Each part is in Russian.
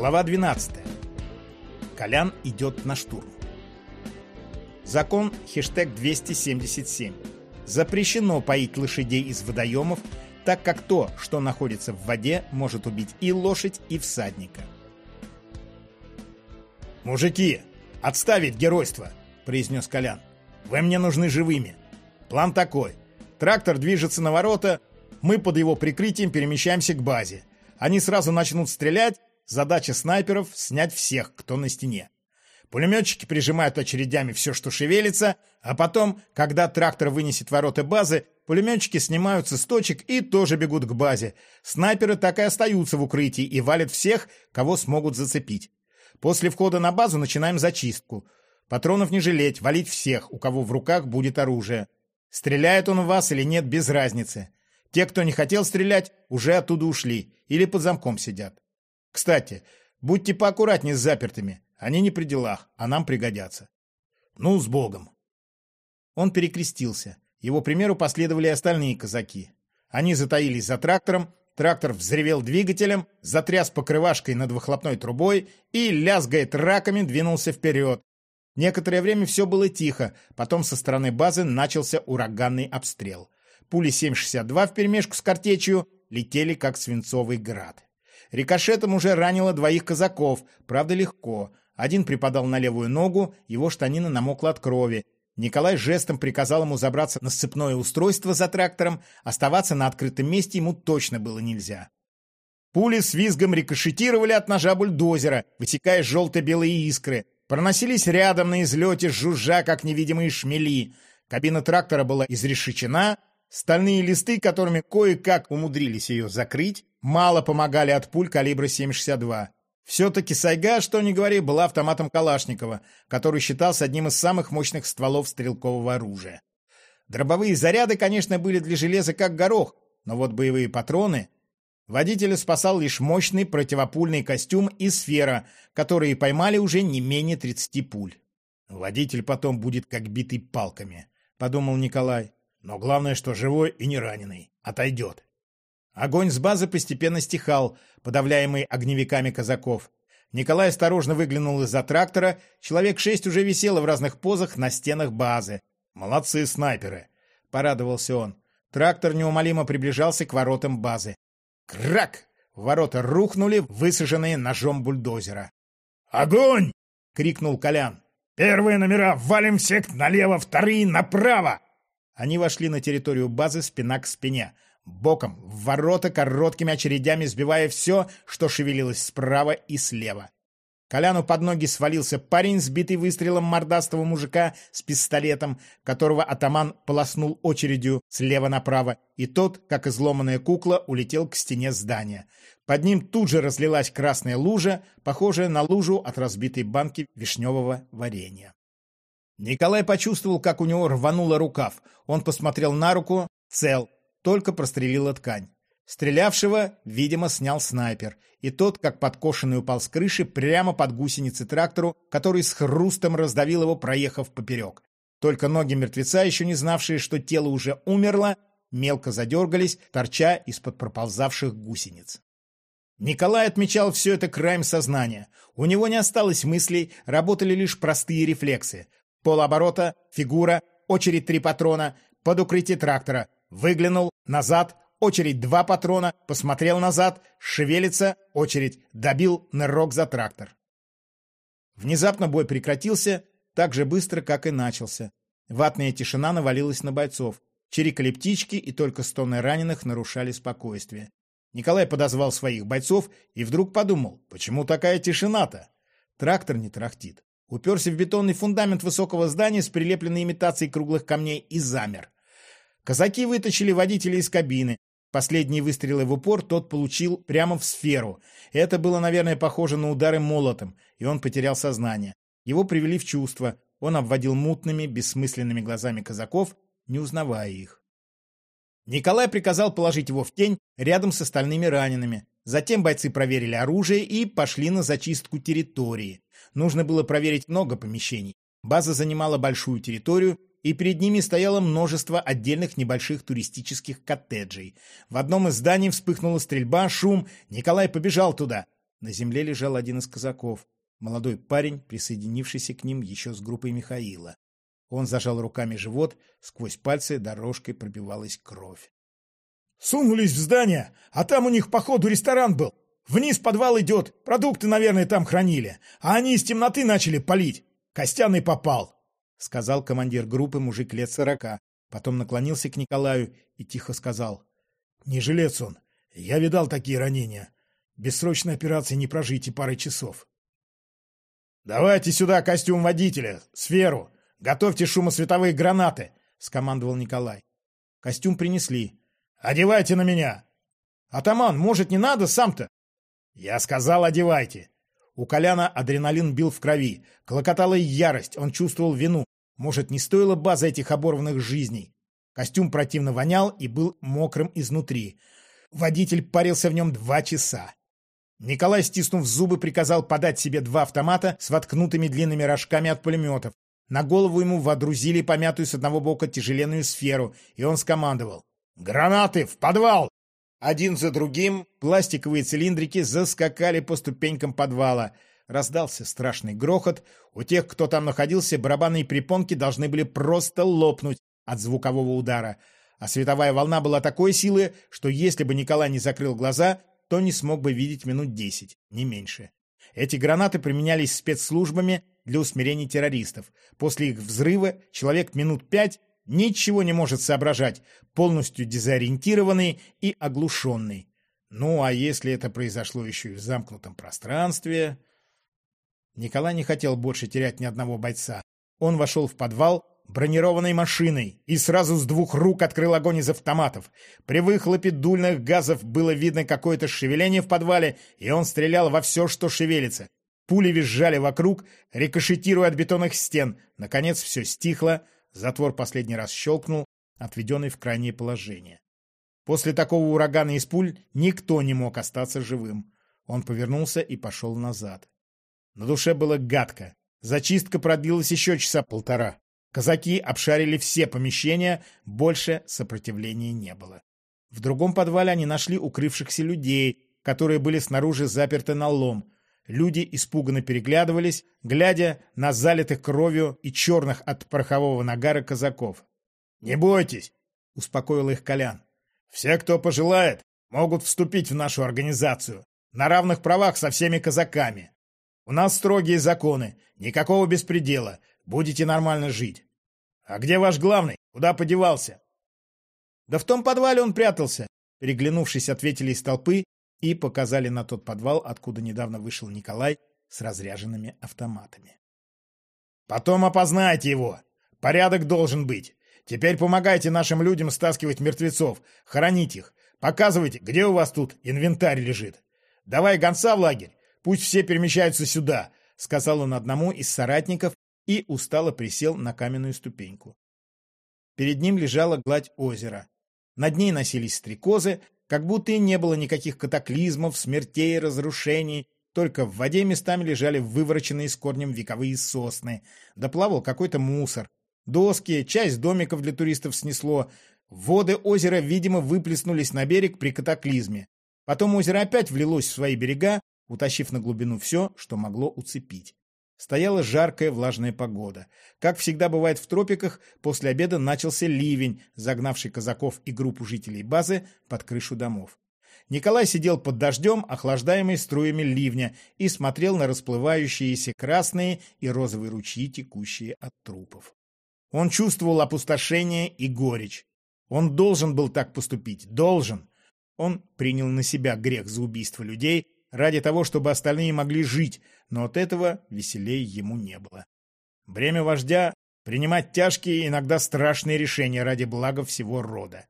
Глава 12. Колян идет на штурм. Закон хештег 277. Запрещено поить лошадей из водоемов, так как то, что находится в воде, может убить и лошадь, и всадника. «Мужики, отставить геройство!» – произнес Колян. «Вы мне нужны живыми. План такой. Трактор движется на ворота, мы под его прикрытием перемещаемся к базе. Они сразу начнут стрелять, задача снайперов — снять всех, кто на стене. Пулеметчики прижимают очередями все, что шевелится, а потом, когда трактор вынесет ворота базы, пулеметчики снимаются с точек и тоже бегут к базе. Снайперы так и остаются в укрытии и валят всех, кого смогут зацепить. После входа на базу начинаем зачистку. Патронов не жалеть, валить всех, у кого в руках будет оружие. Стреляет он в вас или нет, без разницы. Те, кто не хотел стрелять, уже оттуда ушли или под замком сидят. Кстати, будьте поаккуратнее с запертыми. Они не при делах, а нам пригодятся. Ну, с Богом. Он перекрестился. Его примеру последовали остальные казаки. Они затаились за трактором, трактор взревел двигателем, затряс покрывашкой над выхлопной трубой и, лязгая траками, двинулся вперед. Некоторое время все было тихо, потом со стороны базы начался ураганный обстрел. Пули 7,62 вперемешку с картечью летели, как свинцовый град. Рикошетом уже ранило двоих казаков, правда легко. Один припадал на левую ногу, его штанина намокла от крови. Николай жестом приказал ему забраться на сцепное устройство за трактором, оставаться на открытом месте ему точно было нельзя. Пули с визгом рикошетировали от ножа бульдозера, вытекая желто-белые искры. Проносились рядом на излете, жужжа, как невидимые шмели. Кабина трактора была изрешечена, Стальные листы, которыми кое-как умудрились ее закрыть, мало помогали от пуль калибра 7,62. Все-таки Сайга, что ни говори, была автоматом Калашникова, который считался одним из самых мощных стволов стрелкового оружия. Дробовые заряды, конечно, были для железа как горох, но вот боевые патроны... Водителя спасал лишь мощный противопульный костюм и сфера, которые поймали уже не менее 30 пуль. «Водитель потом будет как битый палками», — подумал Николай. Но главное, что живой и не раненый. Отойдет. Огонь с базы постепенно стихал, подавляемый огневиками казаков. Николай осторожно выглянул из-за трактора. Человек шесть уже висело в разных позах на стенах базы. «Молодцы снайперы!» — порадовался он. Трактор неумолимо приближался к воротам базы. Крак! Ворота рухнули, высаженные ножом бульдозера. «Огонь!» — крикнул Колян. «Первые номера валим всех налево, вторые направо!» Они вошли на территорию базы спина к спине, боком, в ворота короткими очередями сбивая все, что шевелилось справа и слева. Коляну под ноги свалился парень, сбитый выстрелом мордастого мужика с пистолетом, которого атаман полоснул очередью слева направо, и тот, как изломанная кукла, улетел к стене здания. Под ним тут же разлилась красная лужа, похожая на лужу от разбитой банки вишневого варенья. Николай почувствовал, как у него рвануло рукав. Он посмотрел на руку, цел, только прострелила ткань. Стрелявшего, видимо, снял снайпер, и тот, как подкошенный, упал с крыши прямо под гусеницы трактору, который с хрустом раздавил его, проехав поперек. Только ноги мертвеца, еще не знавшие, что тело уже умерло, мелко задергались, торча из-под проползавших гусениц. Николай отмечал все это краем сознания. У него не осталось мыслей, работали лишь простые рефлексы. Полоборота, фигура, очередь три патрона, под укрытие трактора. Выглянул, назад, очередь два патрона, посмотрел назад, шевелится, очередь, добил нырок за трактор. Внезапно бой прекратился так же быстро, как и начался. Ватная тишина навалилась на бойцов. Чирикали птички, и только стоны раненых нарушали спокойствие. Николай подозвал своих бойцов и вдруг подумал, почему такая тишина-то? Трактор не трахтит уперся в бетонный фундамент высокого здания с прилепленной имитацией круглых камней и замер. Казаки вытащили водителя из кабины. Последние выстрелы в упор тот получил прямо в сферу. Это было, наверное, похоже на удары молотом, и он потерял сознание. Его привели в чувство. Он обводил мутными, бессмысленными глазами казаков, не узнавая их. Николай приказал положить его в тень рядом с остальными ранеными. Затем бойцы проверили оружие и пошли на зачистку территории. Нужно было проверить много помещений. База занимала большую территорию, и перед ними стояло множество отдельных небольших туристических коттеджей. В одном из зданий вспыхнула стрельба, шум. Николай побежал туда. На земле лежал один из казаков, молодой парень, присоединившийся к ним еще с группой Михаила. Он зажал руками живот, сквозь пальцы дорожкой пробивалась кровь. «Сунулись в здание, а там у них, походу, ресторан был. Вниз подвал идет, продукты, наверное, там хранили, а они из темноты начали палить. Костяный попал», — сказал командир группы мужик лет сорока. Потом наклонился к Николаю и тихо сказал. «Не жилец он. Я видал такие ранения. Без срочной операции не прожить и пары часов». «Давайте сюда костюм водителя, сферу. Готовьте шумосветовые гранаты», — скомандовал Николай. Костюм принесли. «Одевайте на меня!» «Атаман, может, не надо сам-то?» «Я сказал, одевайте!» У Коляна адреналин бил в крови, клокотала ярость, он чувствовал вину. Может, не стоило база этих оборванных жизней? Костюм противно вонял и был мокрым изнутри. Водитель парился в нем два часа. Николай, стиснув зубы, приказал подать себе два автомата с воткнутыми длинными рожками от пулеметов. На голову ему водрузили помятую с одного бока тяжеленную сферу, и он скомандовал. «Гранаты в подвал!» Один за другим пластиковые цилиндрики заскакали по ступенькам подвала. Раздался страшный грохот. У тех, кто там находился, барабанные препонки должны были просто лопнуть от звукового удара. А световая волна была такой силы, что если бы Николай не закрыл глаза, то не смог бы видеть минут десять, не меньше. Эти гранаты применялись спецслужбами для усмирения террористов. После их взрыва человек минут пять ничего не может соображать, полностью дезориентированный и оглушенный. Ну, а если это произошло еще и в замкнутом пространстве... Николай не хотел больше терять ни одного бойца. Он вошел в подвал бронированной машиной и сразу с двух рук открыл огонь из автоматов. При выхлопе дульных газов было видно какое-то шевеление в подвале, и он стрелял во все, что шевелится. Пули визжали вокруг, рикошетируя от бетонных стен. Наконец все стихло, Затвор последний раз щелкнул, отведенный в крайнее положение. После такого урагана из пуль никто не мог остаться живым. Он повернулся и пошел назад. На душе было гадко. Зачистка продлилась еще часа полтора. Казаки обшарили все помещения, больше сопротивления не было. В другом подвале они нашли укрывшихся людей, которые были снаружи заперты на лом. Люди испуганно переглядывались, глядя на залитых кровью и черных от порохового нагара казаков. «Не бойтесь!» — успокоил их Колян. «Все, кто пожелает, могут вступить в нашу организацию на равных правах со всеми казаками. У нас строгие законы, никакого беспредела, будете нормально жить. А где ваш главный? Куда подевался?» «Да в том подвале он прятался», — переглянувшись, ответили из толпы и показали на тот подвал, откуда недавно вышел Николай с разряженными автоматами. «Потом опознайте его! Порядок должен быть! Теперь помогайте нашим людям стаскивать мертвецов, хоронить их, показывайте, где у вас тут инвентарь лежит. Давай гонца в лагерь, пусть все перемещаются сюда», — сказал он одному из соратников и устало присел на каменную ступеньку. Перед ним лежала гладь озера. Над ней носились стрекозы, как будто и не было никаких катаклизмов, смертей, разрушений, только в воде местами лежали вывороченные с корнем вековые сосны, доплавал какой-то мусор. Доски, часть домиков для туристов снесло. Воды озера, видимо, выплеснулись на берег при катаклизме. Потом озеро опять влилось в свои берега, утащив на глубину все, что могло уцепить. Стояла жаркая влажная погода. Как всегда бывает в тропиках, после обеда начался ливень, загнавший казаков и группу жителей базы под крышу домов. Николай сидел под дождем, охлаждаемый струями ливня, и смотрел на расплывающиеся красные и розовые ручьи, текущие от трупов. Он чувствовал опустошение и горечь. Он должен был так поступить, должен. Он принял на себя грех за убийство людей, ради того, чтобы остальные могли жить, но от этого веселей ему не было. Бремя вождя — принимать тяжкие, иногда страшные решения ради блага всего рода.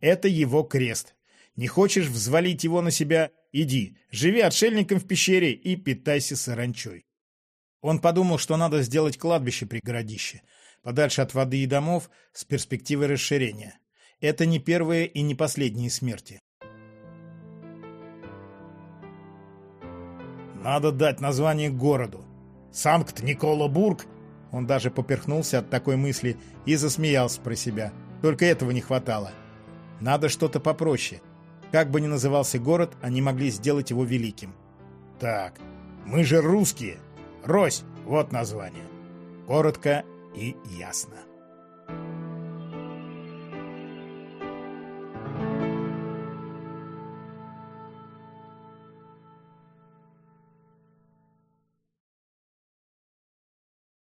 Это его крест. Не хочешь взвалить его на себя — иди, живи отшельником в пещере и питайся саранчой. Он подумал, что надо сделать кладбище при городище, подальше от воды и домов, с перспективой расширения. Это не первые и не последние смерти. Надо дать название городу. Санкт-Никола-Бург. Он даже поперхнулся от такой мысли и засмеялся про себя. Только этого не хватало. Надо что-то попроще. Как бы ни назывался город, они могли сделать его великим. Так, мы же русские. Рось, вот название. Коротко и ясно.